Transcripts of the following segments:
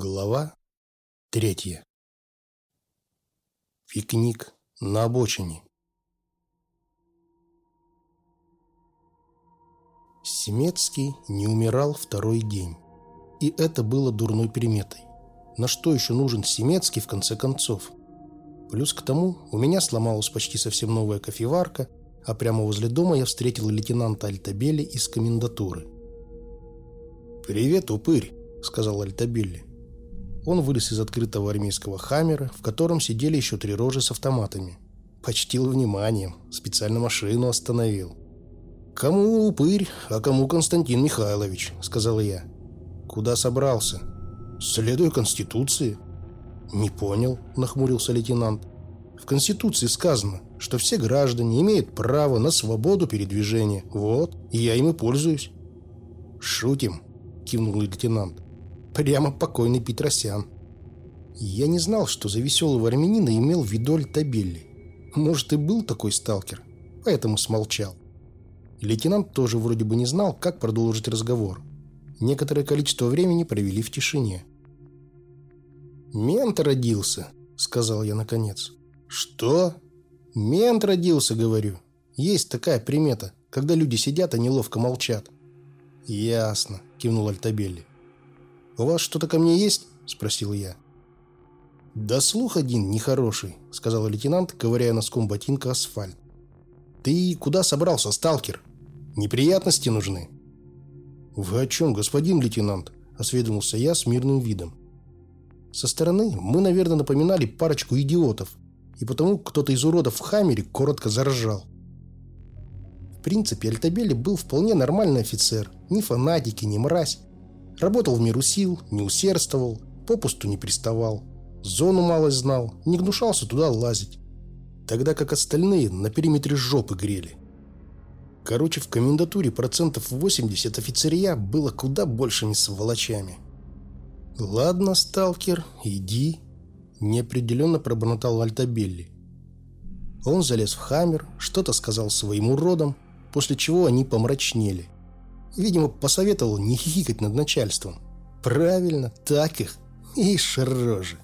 Глава третья. Пикник на обочине. Семецкий не умирал второй день. И это было дурной приметой. На что еще нужен Семецкий в конце концов? Плюс к тому, у меня сломалась почти совсем новая кофеварка, а прямо возле дома я встретил лейтенанта Альтабелли из комендатуры. «Привет, упырь!» — сказал Альтабелли. Он вылез из открытого армейского хаммера, в котором сидели еще три рожи с автоматами. Почтил вниманием, специально машину остановил. «Кому упырь, а кому Константин Михайлович», — сказал я. «Куда собрался?» «Следуя Конституции». «Не понял», — нахмурился лейтенант. «В Конституции сказано, что все граждане имеют право на свободу передвижения. Вот, и я им и пользуюсь». «Шутим», — кивнул лейтенант. Прямо покойный Петросян. Я не знал, что за веселого армянина имел в виду Альтабелли. Может, и был такой сталкер, поэтому смолчал. Лейтенант тоже вроде бы не знал, как продолжить разговор. Некоторое количество времени провели в тишине. «Мент родился», — сказал я наконец. «Что?» «Мент родился, говорю. Есть такая примета, когда люди сидят, а неловко молчат». «Ясно», — кивнул Альтабелли. «У вас что-то ко мне есть?» – спросил я. «Да слух один нехороший», – сказал лейтенант, ковыряя носком ботинка асфальт. «Ты куда собрался, сталкер? Неприятности нужны?» «Вы о чем, господин лейтенант?» – осведомился я с мирным видом. Со стороны мы, наверное, напоминали парочку идиотов, и потому кто-то из уродов в Хаммере коротко заржал. В принципе, Альтабели был вполне нормальный офицер, ни фанатики, ни мразь. Работал в миру сил, не усердствовал, попусту не приставал. Зону мало знал, не гнушался туда лазить. Тогда как остальные на периметре жопы грели. Короче, в комендатуре процентов 80 офицерия было куда большими сволочами. «Ладно, сталкер, иди», – неопределенно пробормотал Альтабелли. Он залез в хаммер, что-то сказал своим уродам, после чего они помрачнели – Видимо, посоветовал не хихикать над начальством. Правильно, так их. Ишь, рожи.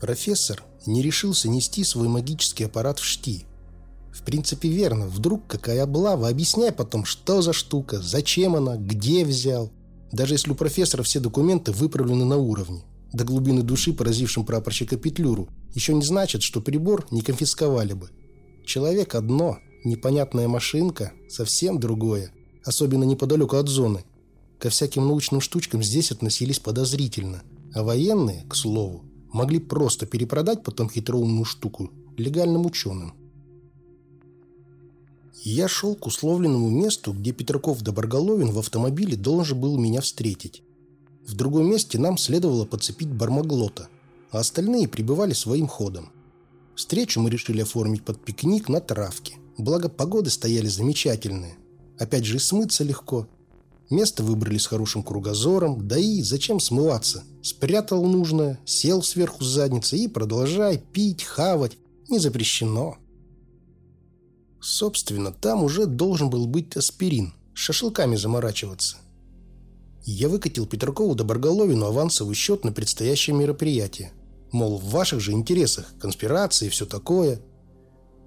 Профессор не решился нести свой магический аппарат в шти. В принципе, верно. Вдруг какая облава, объясняй потом, что за штука, зачем она, где взял. Даже если у профессора все документы выправлены на уровне. До глубины души поразившим прапорщика Петлюру еще не значит, что прибор не конфисковали бы. Человек одно – Непонятная машинка – совсем другое, особенно неподалеку от зоны. Ко всяким научным штучкам здесь относились подозрительно, а военные, к слову, могли просто перепродать потом хитроумную штуку легальным ученым. Я шел к условленному месту, где Петраков да Барголовин в автомобиле должен был меня встретить. В другом месте нам следовало подцепить бармаглота, а остальные прибывали своим ходом. Встречу мы решили оформить под пикник на травке. Благо, погоды стояли замечательные. Опять же, и смыться легко. Место выбрали с хорошим кругозором, да и зачем смываться? Спрятал нужное, сел сверху задницы и продолжай пить, хавать. Не запрещено. Собственно, там уже должен был быть аспирин, с шашлыками заморачиваться. Я выкатил Петракову до Барголовину авансовый счет на предстоящее мероприятие. Мол, в ваших же интересах, конспирации и все такое –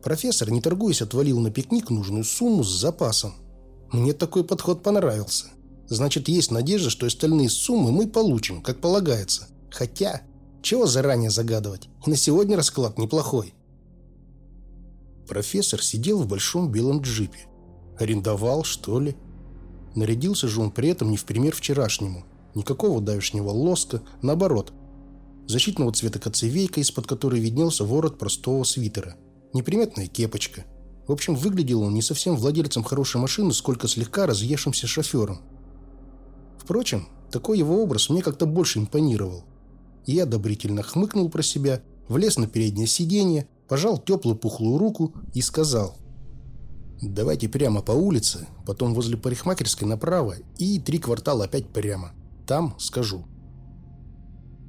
Профессор, не торгуясь, отвалил на пикник нужную сумму с запасом. Мне такой подход понравился. Значит, есть надежда, что остальные суммы мы получим, как полагается. Хотя, чего заранее загадывать? И на сегодня расклад неплохой. Профессор сидел в большом белом джипе. Арендовал, что ли? Нарядился же он при этом не в пример вчерашнему. Никакого давешнего лоска, наоборот. Защитного цвета коцевейка, из-под которой виднелся ворот простого свитера – неприметная кепочка. В общем, выглядел он не совсем владельцем хорошей машины, сколько слегка разъевшимся шофером. Впрочем, такой его образ мне как-то больше импонировал. Я одобрительно хмыкнул про себя, влез на переднее сиденье, пожал теплую пухлую руку и сказал «Давайте прямо по улице, потом возле парикмахерской направо и три квартала опять прямо. Там скажу».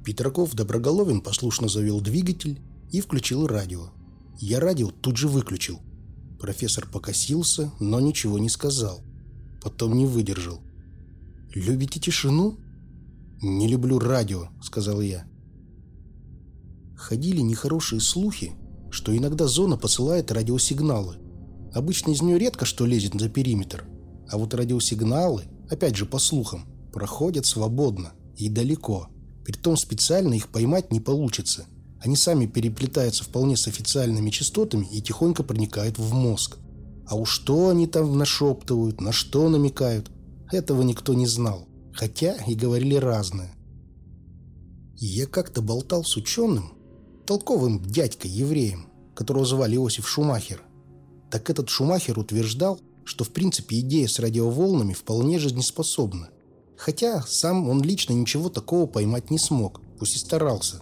Петраков Доброголовин послушно завел двигатель и включил радио. Я радио тут же выключил. Профессор покосился, но ничего не сказал. Потом не выдержал. «Любите тишину?» «Не люблю радио», — сказал я. Ходили нехорошие слухи, что иногда зона посылает радиосигналы. Обычно из нее редко что лезет за периметр. А вот радиосигналы, опять же по слухам, проходят свободно и далеко. Притом специально их поймать не получится. Они сами переплетаются вполне с официальными частотами и тихонько проникают в мозг. А уж что они там нашептывают, на что намекают, этого никто не знал. Хотя и говорили разное. Я как-то болтал с ученым, толковым дядькой-евреем, которого звали Иосиф Шумахер. Так этот Шумахер утверждал, что в принципе идея с радиоволнами вполне жизнеспособна. Хотя сам он лично ничего такого поймать не смог, пусть и старался.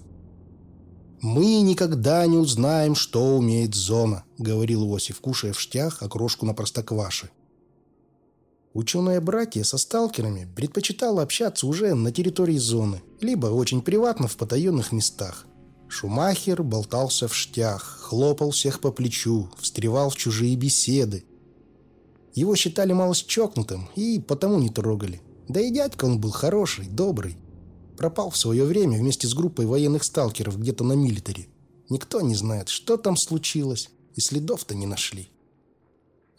«Мы никогда не узнаем, что умеет зона», — говорил Иосиф, кушая в штях окрошку на простокваше. Ученое братья со сталкерами предпочитало общаться уже на территории зоны, либо очень приватно в потаенных местах. Шумахер болтался в штях, хлопал всех по плечу, встревал в чужие беседы. Его считали малость чокнутым и потому не трогали. Да и дядька он был хороший, добрый. Пропал в свое время вместе с группой военных сталкеров где-то на милитаре. Никто не знает, что там случилось, и следов-то не нашли.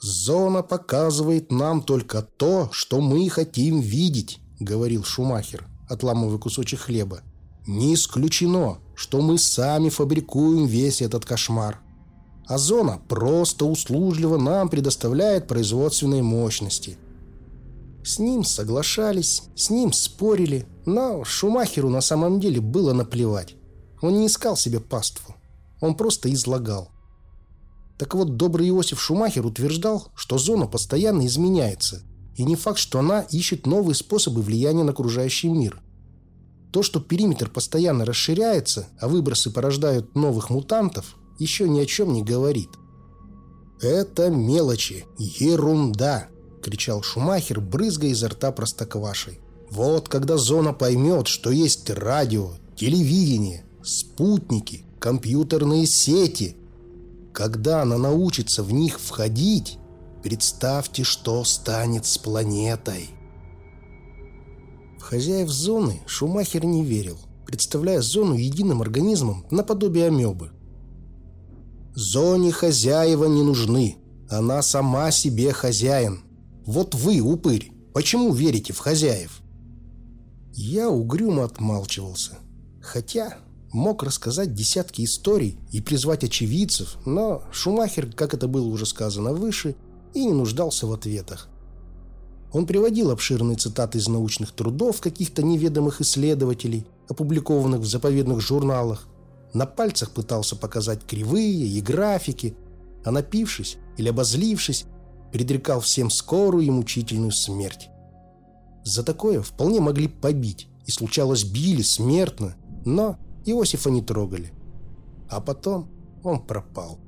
«Зона показывает нам только то, что мы хотим видеть», — говорил Шумахер, отламывая кусочек хлеба. «Не исключено, что мы сами фабрикуем весь этот кошмар. А зона просто услужливо нам предоставляет производственные мощности. С ним соглашались, с ним спорили, но Шумахеру на самом деле было наплевать. Он не искал себе паству, он просто излагал. Так вот, добрый Иосиф Шумахер утверждал, что зона постоянно изменяется, и не факт, что она ищет новые способы влияния на окружающий мир. То, что периметр постоянно расширяется, а выбросы порождают новых мутантов, еще ни о чем не говорит. «Это мелочи, ерунда!» – кричал Шумахер, брызгая изо рта простоквашей. «Вот когда зона поймет, что есть радио, телевидение, спутники, компьютерные сети, когда она научится в них входить, представьте, что станет с планетой. Хозяев зоны Шумахер не верил, представляя зону единым организмом наподобие амебы. Зоне хозяева не нужны, она сама себе хозяин. Вот вы, упырь, почему верите в хозяев? Я угрюмо отмалчивался. Хотя мог рассказать десятки историй и призвать очевидцев, но Шумахер, как это было уже сказано выше, и не нуждался в ответах. Он приводил обширные цитаты из научных трудов каких-то неведомых исследователей, опубликованных в заповедных журналах. На пальцах пытался показать кривые и графики, а напившись или обозлившись, предрекал всем скорую и мучительную смерть. За такое вполне могли побить, и случалось били смертно, но Иосифа не трогали. А потом он пропал.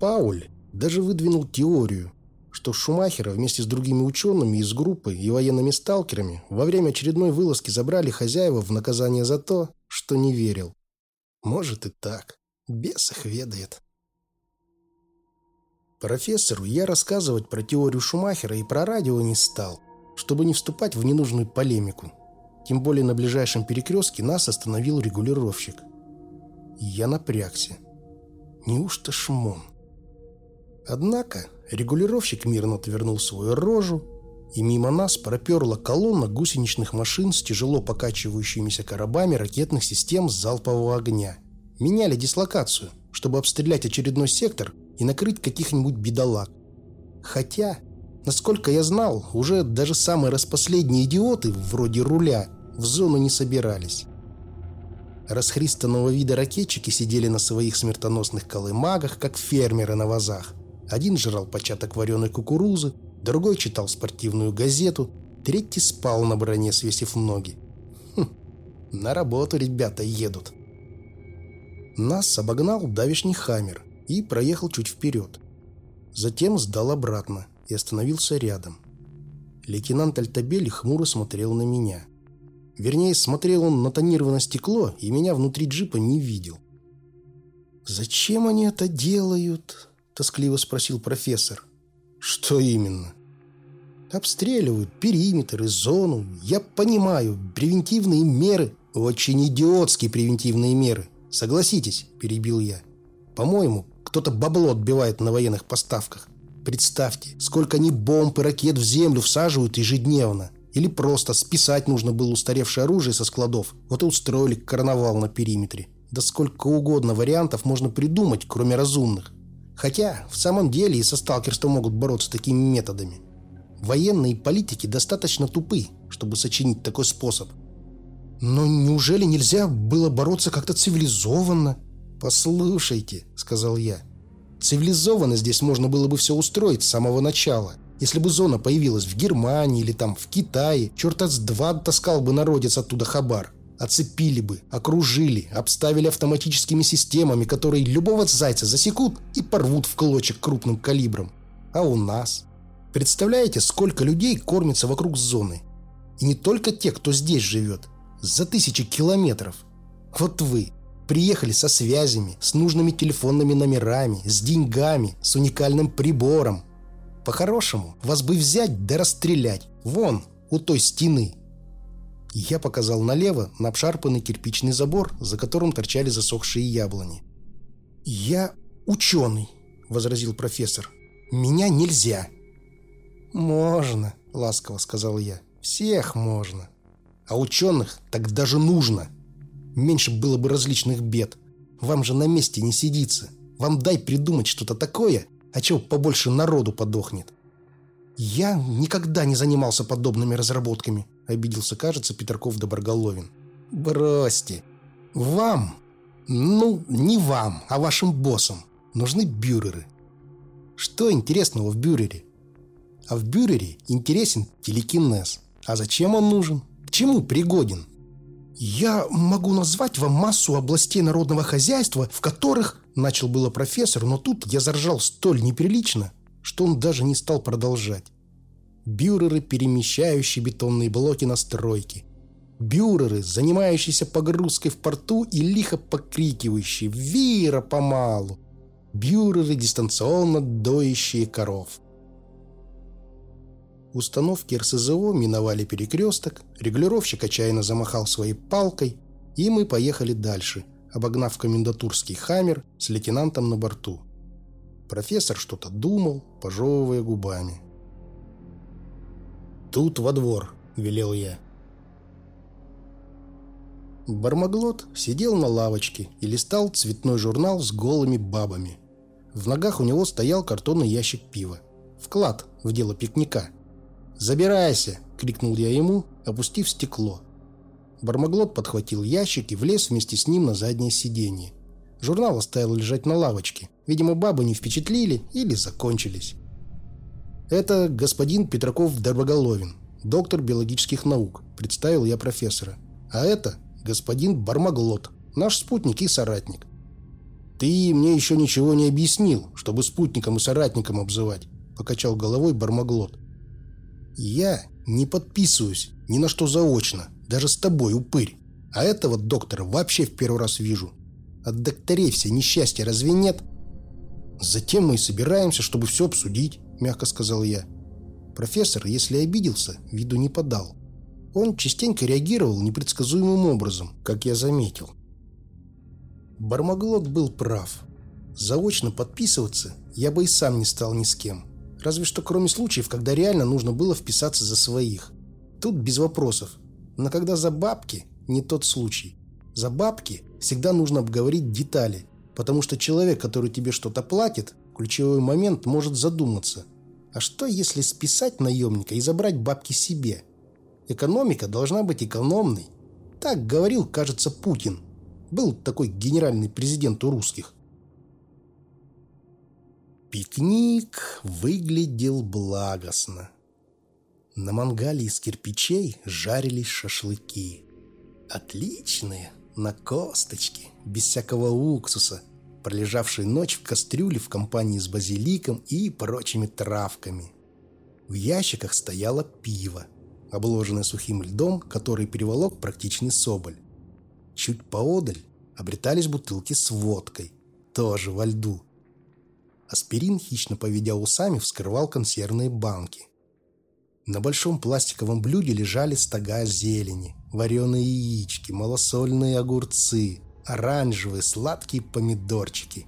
Пауль даже выдвинул теорию, что Шумахера вместе с другими учеными из группы и военными сталкерами во время очередной вылазки забрали хозяева в наказание за то, что не верил. Может и так. Бес их ведает. Профессору я рассказывать про теорию Шумахера и про радио не стал, чтобы не вступать в ненужную полемику. Тем более на ближайшем перекрестке нас остановил регулировщик. Я напрягся. Неужто шмон? Однако регулировщик мирно отвернул свою рожу, и мимо нас проперла колонна гусеничных машин с тяжело покачивающимися коробами ракетных систем залпового огня. Меняли дислокацию, чтобы обстрелять очередной сектор и накрыть каких-нибудь бедолаг. Хотя, насколько я знал, уже даже самые распоследние идиоты, вроде руля, в зону не собирались. Расхристанного вида ракетчики сидели на своих смертоносных колымагах, как фермеры на вазах. Один жрал початок вареной кукурузы, другой читал спортивную газету, третий спал на броне, свесив ноги. Хм, на работу ребята едут. Нас обогнал давишний хаммер и проехал чуть вперед. Затем сдал обратно и остановился рядом. Лейтенант Альтабели хмуро смотрел на меня – Вернее, смотрел он на тонированное стекло и меня внутри джипа не видел. «Зачем они это делают?» – тоскливо спросил профессор. «Что именно?» Обстреливают периметр и зону. Я понимаю, превентивные меры, очень идиотские превентивные меры. Согласитесь, перебил я. По-моему, кто-то бабло отбивает на военных поставках. Представьте, сколько они бомб и ракет в землю всаживают ежедневно. Или просто списать нужно было устаревшее оружие со складов. Вот и устроили карнавал на периметре. Да сколько угодно вариантов можно придумать, кроме разумных. Хотя, в самом деле и со сталкерством могут бороться такими методами. Военные политики достаточно тупы, чтобы сочинить такой способ. Но неужели нельзя было бороться как-то цивилизованно? «Послушайте», — сказал я, — «цивилизованно здесь можно было бы все устроить с самого начала. Если бы зона появилась в Германии или там в Китае, черта с два таскал бы народец оттуда хабар. Оцепили бы, окружили, обставили автоматическими системами, которые любого зайца засекут и порвут в клочек крупным калибром. А у нас? Представляете, сколько людей кормится вокруг зоны? И не только те, кто здесь живет. За тысячи километров. Вот вы приехали со связями, с нужными телефонными номерами, с деньгами, с уникальным прибором. По-хорошему, вас бы взять да расстрелять. Вон, у той стены. Я показал налево на обшарпанный кирпичный забор, за которым торчали засохшие яблони. «Я ученый», — возразил профессор. «Меня нельзя». «Можно», — ласково сказал я. «Всех можно. А ученых так даже нужно. Меньше было бы различных бед. Вам же на месте не сидится. Вам дай придумать что-то такое, а чего побольше народу подохнет». «Я никогда не занимался подобными разработками», — обиделся, кажется, Петраков Доброголовин. «Бросьте. Вам, ну, не вам, а вашим боссам, нужны бюреры. Что интересного в бюрере? А в бюрере интересен телекинез. А зачем он нужен? К чему пригоден? Я могу назвать вам массу областей народного хозяйства, в которых... Начал было профессор, но тут я заржал столь неприлично, что он даже не стал продолжать. Бюреры, перемещающие бетонные блоки на стройке. Бюреры, занимающиеся погрузкой в порту и лихо покрикивающие «Вира помалу!» Бюреры, дистанционно доящие коров. Установки РСЗО миновали перекресток, регулировщик отчаянно замахал своей палкой, и мы поехали дальше, обогнав комендатурский «Хаммер» с лейтенантом на борту. Профессор что-то думал, пожевывая губами. «Тут во двор», — велел я. Бармаглот сидел на лавочке и листал цветной журнал с голыми бабами. В ногах у него стоял картонный ящик пива. Вклад в дело пикника. «Забирайся!» — крикнул я ему, опустив стекло. Бармаглот подхватил ящик и влез вместе с ним на заднее сиденье. Журнал оставил лежать на лавочке. Видимо, бабы не впечатлили или закончились. Это господин Петраков Дорбоголовин, доктор биологических наук, представил я профессора. А это господин Бармаглот, наш спутник и соратник. Ты мне еще ничего не объяснил, чтобы спутником и соратником обзывать, покачал головой Бармаглот. Я не подписываюсь ни на что заочно, даже с тобой, упырь. А этого доктора вообще в первый раз вижу. От докторей все несчастья разве нет? Затем мы и собираемся, чтобы все обсудить, мягко сказал я. Профессор, если обиделся, виду не подал. Он частенько реагировал непредсказуемым образом, как я заметил. Бармаглот был прав. Заочно подписываться я бы и сам не стал ни с кем. Разве что кроме случаев, когда реально нужно было вписаться за своих. Тут без вопросов. Но когда за бабки, не тот случай. За бабки всегда нужно обговорить детали, потому что человек, который тебе что-то платит, ключевой момент может задуматься. А что если списать наемника и забрать бабки себе? Экономика должна быть экономной. Так говорил, кажется, Путин. Был такой генеральный президент у русских. Пикник выглядел благостно. На мангале из кирпичей жарились шашлыки. Отличные, на косточке, без всякого уксуса, пролежавшие ночь в кастрюле в компании с базиликом и прочими травками. В ящиках стояло пиво, обложенное сухим льдом, который переволок практичный соболь. Чуть поодаль обретались бутылки с водкой, тоже во льду. Аспирин, хищно поведя усами, вскрывал консервные банки. На большом пластиковом блюде лежали стога зелени, вареные яички, малосольные огурцы, оранжевые сладкие помидорчики.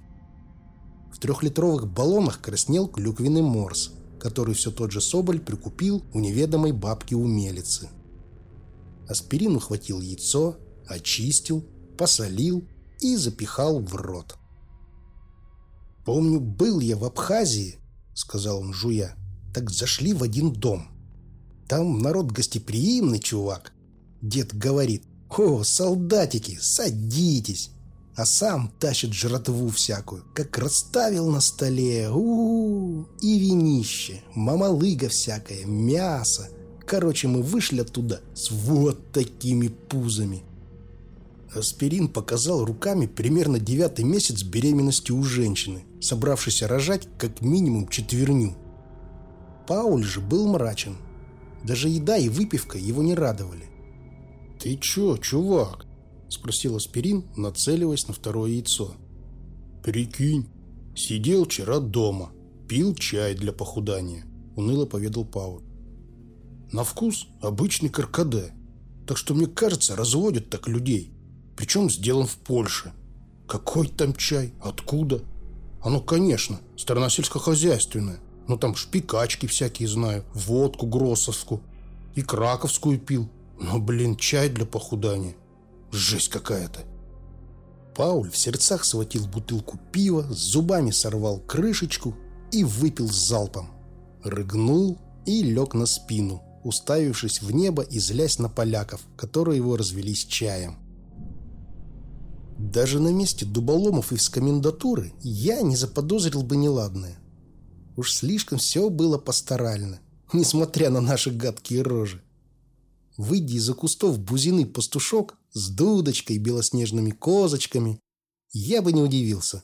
В трехлитровых баллонах краснел клюквенный морс, который все тот же Соболь прикупил у неведомой бабки-умелицы. Аспирин ухватил яйцо, очистил, посолил и запихал в рот. «Помню, был я в Абхазии», — сказал он, жуя. «Так зашли в один дом. Там народ гостеприимный, чувак. Дед говорит, «О, солдатики, садитесь!» А сам тащит жратву всякую, как расставил на столе. У, -у, -у и винище, мамалыга всякая, мясо. Короче, мы вышли оттуда с вот такими пузами. Аспирин показал руками примерно девятый месяц беременности у женщины, собравшейся рожать как минимум четверню. Пауль же был мрачен. Даже еда и выпивка его не радовали. «Ты чё, чувак?» – спросил Аспирин, нацеливаясь на второе яйцо. «Прикинь, сидел вчера дома, пил чай для похудания», – уныло поведал Пауль. «На вкус обычный каркаде, так что, мне кажется, разводят так людей, причем сделан в Польше. Какой там чай? Откуда? Оно, конечно, страна сельскохозяйственная, но там шпикачки всякие знаю, водку гроссовскую и краковскую пил, но, блин, чай для похудания. Жесть какая-то. Пауль в сердцах схватил бутылку пива, с зубами сорвал крышечку и выпил залпом. Рыгнул и лег на спину, уставившись в небо и злясь на поляков, которые его развели с чаем. Даже на месте дуболомов из комендатуры я не заподозрил бы неладное. Уж слишком все было пасторально, несмотря на наши гадкие рожи. Выйдя из-за кустов бузины пастушок с дудочкой и белоснежными козочками, я бы не удивился.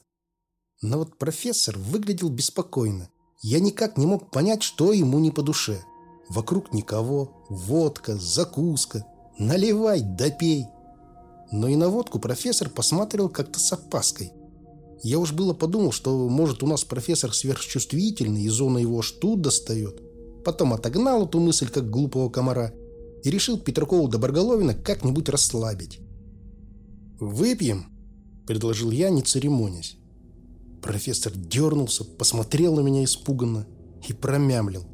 Но вот профессор выглядел беспокойно. Я никак не мог понять, что ему не по душе. Вокруг никого, водка, закуска. Наливай да пей. Но и на водку профессор посмотрел как-то с опаской. Я уж было подумал, что, может, у нас профессор сверхчувствительный, и зона его аж тут достает. Потом отогнал эту мысль, как глупого комара – и решил Петракову Доброголовина как-нибудь расслабить. «Выпьем?» – предложил я, не церемонясь. Профессор дернулся, посмотрел на меня испуганно и промямлил.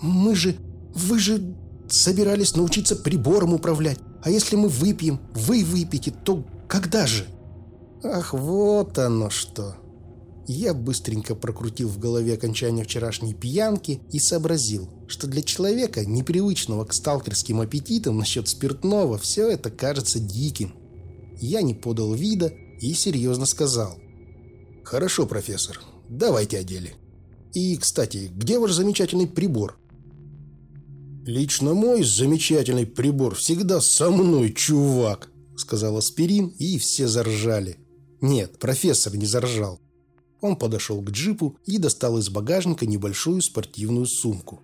«Мы же... Вы же собирались научиться прибором управлять. А если мы выпьем, вы выпьете, то когда же?» «Ах, вот оно что!» Я быстренько прокрутил в голове окончание вчерашней пьянки и сообразил, что для человека, непривычного к сталкерским аппетитам насчет спиртного, все это кажется диким. Я не подал вида и серьезно сказал. «Хорошо, профессор, давайте о деле. И, кстати, где ваш замечательный прибор?» «Лично мой замечательный прибор всегда со мной, чувак», сказал Аспирин, и все заржали. Нет, профессор не заржал. Он подошел к джипу и достал из багажника небольшую спортивную сумку.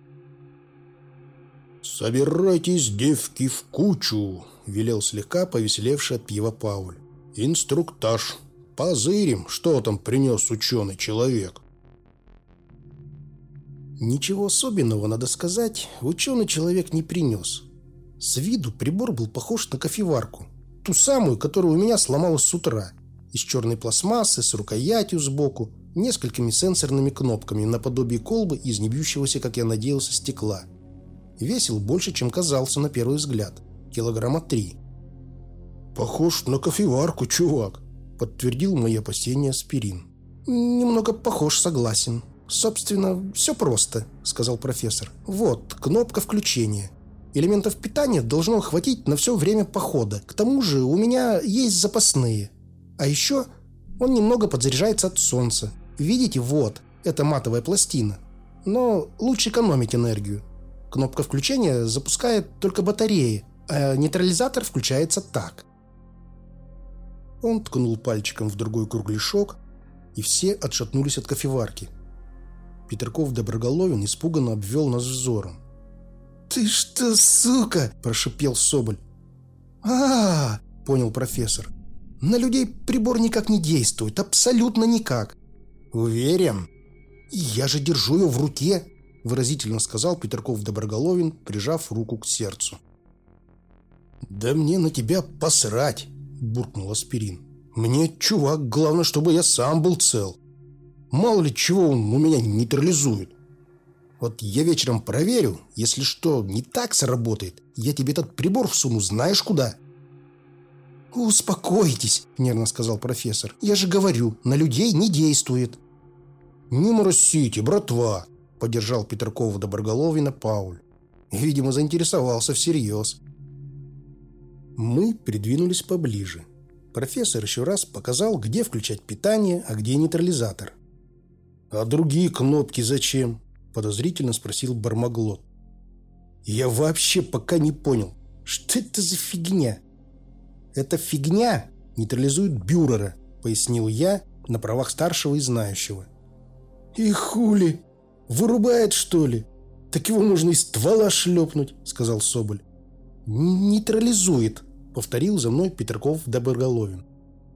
«Собирайтесь, девки, в кучу!» – велел слегка повеселевший от пива Пауль. «Инструктаж. Позырим, что там принес ученый человек». Ничего особенного, надо сказать, ученый человек не принес. С виду прибор был похож на кофеварку. Ту самую, которая у меня сломалась с утра – из черной пластмассы с рукоятью сбоку, несколькими сенсорными кнопками наподобие колбы из небьющегося, как я надеялся, стекла. Весил больше, чем казался на первый взгляд. Килограмма три. «Похож на кофеварку, чувак», — подтвердил мои опасения аспирин. «Немного похож, согласен. Собственно, все просто», — сказал профессор. «Вот, кнопка включения. Элементов питания должно хватить на все время похода. К тому же у меня есть запасные. А еще он немного подзаряжается от солнца. Видите, вот, это матовая пластина. Но лучше экономить энергию. Кнопка включения запускает только батареи, а нейтрализатор включается так. Он ткнул пальчиком в другой кругляшок, и все отшатнулись от кофеварки. Петраков Доброголовин испуганно обвел нас взором. «Ты что, сука?» – прошипел Соболь. а, -а, -а понял профессор. На людей прибор никак не действует, абсолютно никак. Уверен? Я же держу ее в руке. – выразительно сказал Петрков Доброголовин, прижав руку к сердцу. «Да мне на тебя посрать!» – буркнул Аспирин. «Мне, чувак, главное, чтобы я сам был цел. Мало ли чего он у меня нейтрализует. Вот я вечером проверю, если что не так сработает, я тебе этот прибор всуну знаешь куда?» «Успокойтесь», – нервно сказал профессор. «Я же говорю, на людей не действует». «Не моросите, братва», – поддержал Петркова Доброголовина Пауль. Видимо, заинтересовался всерьез. Мы придвинулись поближе. Профессор еще раз показал, где включать питание, а где нейтрализатор. «А другие кнопки зачем?» – подозрительно спросил Бармаглот. «Я вообще пока не понял, что это за фигня?» «Это фигня нейтрализует бюрера», – пояснил я на правах старшего и знающего. «И хули? Вырубает, что ли? Так его можно из ствола шлепнуть», – сказал Соболь. «Нейтрализует», повторил за мной Петрков Доброголовин.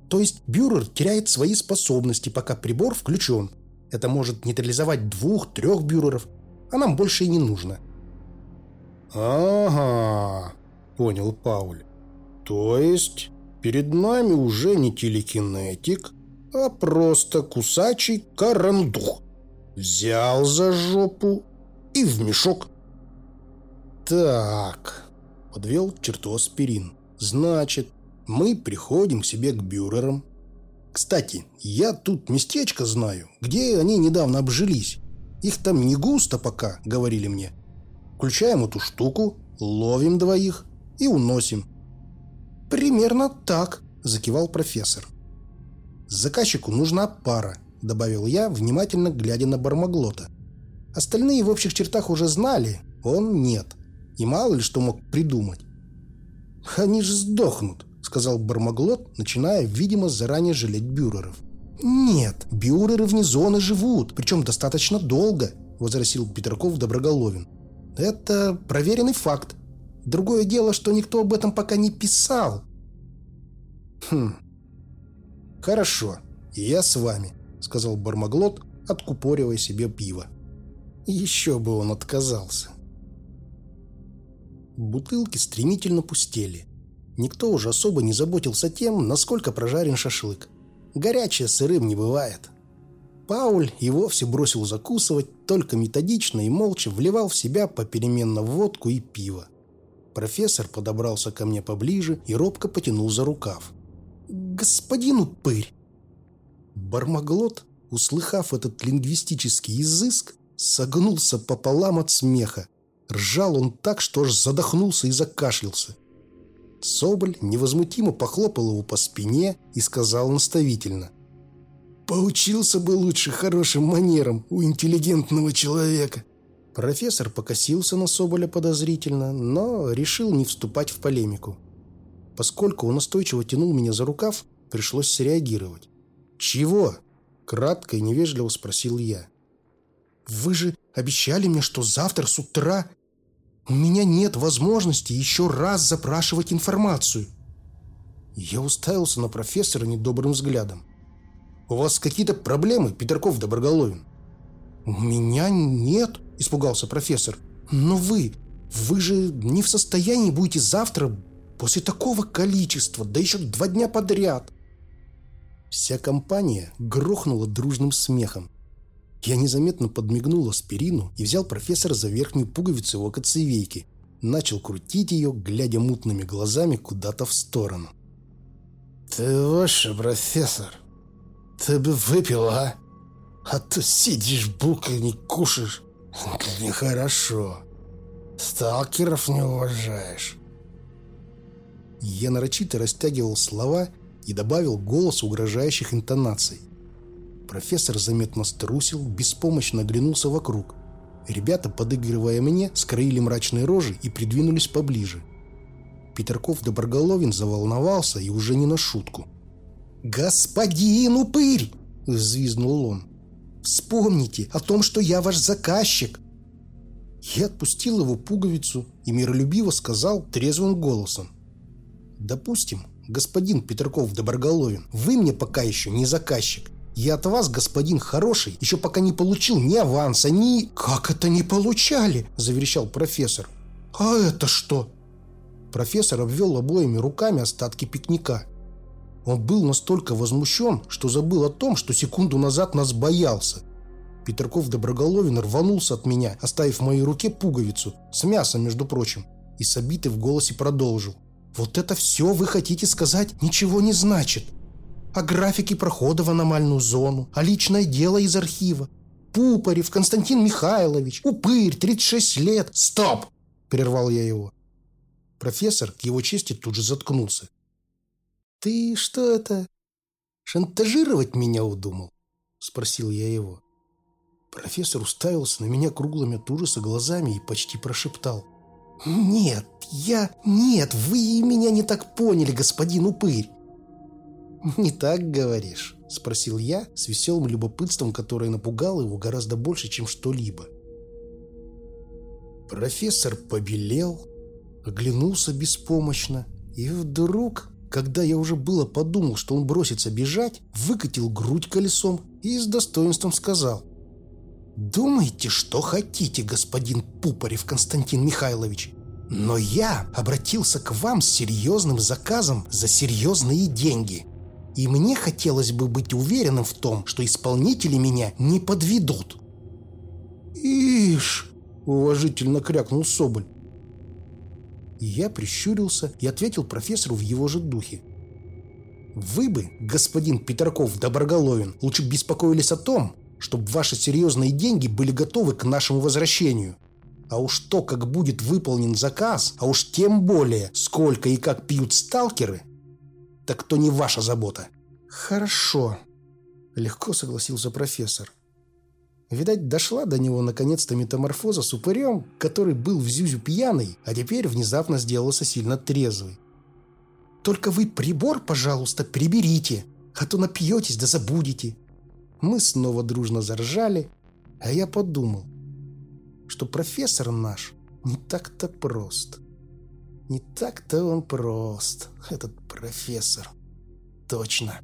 То есть бюрер теряет свои способности, пока прибор включен. Это может нейтрализовать двух-трех бюреров, а нам больше и не нужно. «Ага», — понял Пауль. «То есть перед нами уже не телекинетик, а просто кусачий карандух. Взял за жопу и в мешок». «Так», — подвел черту аспирин. Значит, мы приходим к себе к бюрерам. Кстати, я тут местечко знаю, где они недавно обжились. Их там не густо пока, говорили мне. Включаем эту штуку, ловим двоих и уносим. Примерно так, закивал профессор. Заказчику нужна пара, добавил я, внимательно глядя на Бармаглота. Остальные в общих чертах уже знали, он нет. И мало ли что мог придумать. «Они же сдохнут», — сказал Бармаглот, начиная, видимо, заранее жалеть бюреров. «Нет, бюреры вне зоны живут, причем достаточно долго», — возразил Петраков Доброголовин. «Это проверенный факт. Другое дело, что никто об этом пока не писал». «Хм, хорошо, я с вами», — сказал Бармаглот, откупоривая себе пиво. Еще бы он отказался. Бутылки стремительно пустели. Никто уже особо не заботился тем, насколько прожарен шашлык. Горячее сырым не бывает. Пауль и вовсе бросил закусывать, только методично и молча вливал в себя попеременно водку и пиво. Профессор подобрался ко мне поближе и робко потянул за рукав. «Господин упырь!» Бармаглот, услыхав этот лингвистический изыск, согнулся пополам от смеха. Ржал он так, что аж задохнулся и закашлялся. Соболь невозмутимо похлопал его по спине и сказал наставительно. «Поучился бы лучше хорошим манерам у интеллигентного человека». Профессор покосился на Соболя подозрительно, но решил не вступать в полемику. Поскольку он настойчиво тянул меня за рукав, пришлось среагировать. «Чего?» – кратко и невежливо спросил я. «Вы же обещали мне, что завтра с утра у меня нет возможности еще раз запрашивать информацию». Я уставился на профессора недобрым взглядом. «У вас какие-то проблемы, Петерков Доброголовин?» «У меня нет», – испугался профессор. «Но вы, вы же не в состоянии будете завтра после такого количества, да еще два дня подряд». Вся компания грохнула дружным смехом. Я незаметно подмигнул аспирину и взял профессора за верхнюю пуговицу его коцевейки. Начал крутить ее, глядя мутными глазами куда-то в сторону. «Ты ваше, профессор, ты бы выпил, а? А то сидишь букой не кушаешь. Нехорошо. Сталкеров не уважаешь». Я нарочито растягивал слова и добавил голос угрожающих интонаций. Профессор заметно струсил, беспомощно оглянулся вокруг. Ребята, подыгрывая мне, скроили мрачные рожи и придвинулись поближе. Петерков Доброголовин заволновался и уже не на шутку. «Господин упырь!» – взвизнул он. «Вспомните о том, что я ваш заказчик!» Я отпустил его пуговицу и миролюбиво сказал трезвым голосом. «Допустим, господин Петерков Доброголовин, вы мне пока еще не заказчик, Я от вас, господин хороший, еще пока не получил ни аванса, ни... Как это не получали? Заверещал профессор. А это что? Профессор обвел обоими руками остатки пикника. Он был настолько возмущен, что забыл о том, что секунду назад нас боялся. Петраков Доброголовин рванулся от меня, оставив в моей руке пуговицу, с мясом, между прочим, и с обитой в голосе продолжил. «Вот это все вы хотите сказать ничего не значит о графике прохода в аномальную зону, о личное дело из архива. Пупарев Константин Михайлович, упырь, 36 лет. Стоп! Прервал я его. Профессор, к его чести, тут же заткнулся. «Ты что это, шантажировать меня удумал?» Спросил я его. Профессор уставился на меня круглыми от ужаса глазами и почти прошептал. «Нет, я... Нет, вы меня не так поняли, господин упырь. «Не так говоришь?» – спросил я с веселым любопытством, которое напугало его гораздо больше, чем что-либо. Профессор побелел, оглянулся беспомощно и вдруг, когда я уже было подумал, что он бросится бежать, выкатил грудь колесом и с достоинством сказал «Думайте, что хотите, господин Пупарев Константин Михайлович, но я обратился к вам с серьезным заказом за серьезные деньги». И мне хотелось бы быть уверенным в том, что исполнители меня не подведут. «Ишь!» – уважительно крякнул Соболь. я прищурился и ответил профессору в его же духе. «Вы бы, господин Петраков Доброголовин, лучше беспокоились о том, чтобы ваши серьезные деньги были готовы к нашему возвращению. А уж то, как будет выполнен заказ, а уж тем более, сколько и как пьют сталкеры – так то не ваша забота». «Хорошо», — легко согласился профессор. Видать, дошла до него наконец-то метаморфоза с упырем, который был в Зюзю пьяный, а теперь внезапно сделался сильно трезвый. «Только вы прибор, пожалуйста, приберите, а то напьетесь да забудете». Мы снова дружно заржали, а я подумал, что профессор наш не так-то прост. Не так-то он прост, этот профессор. Точно.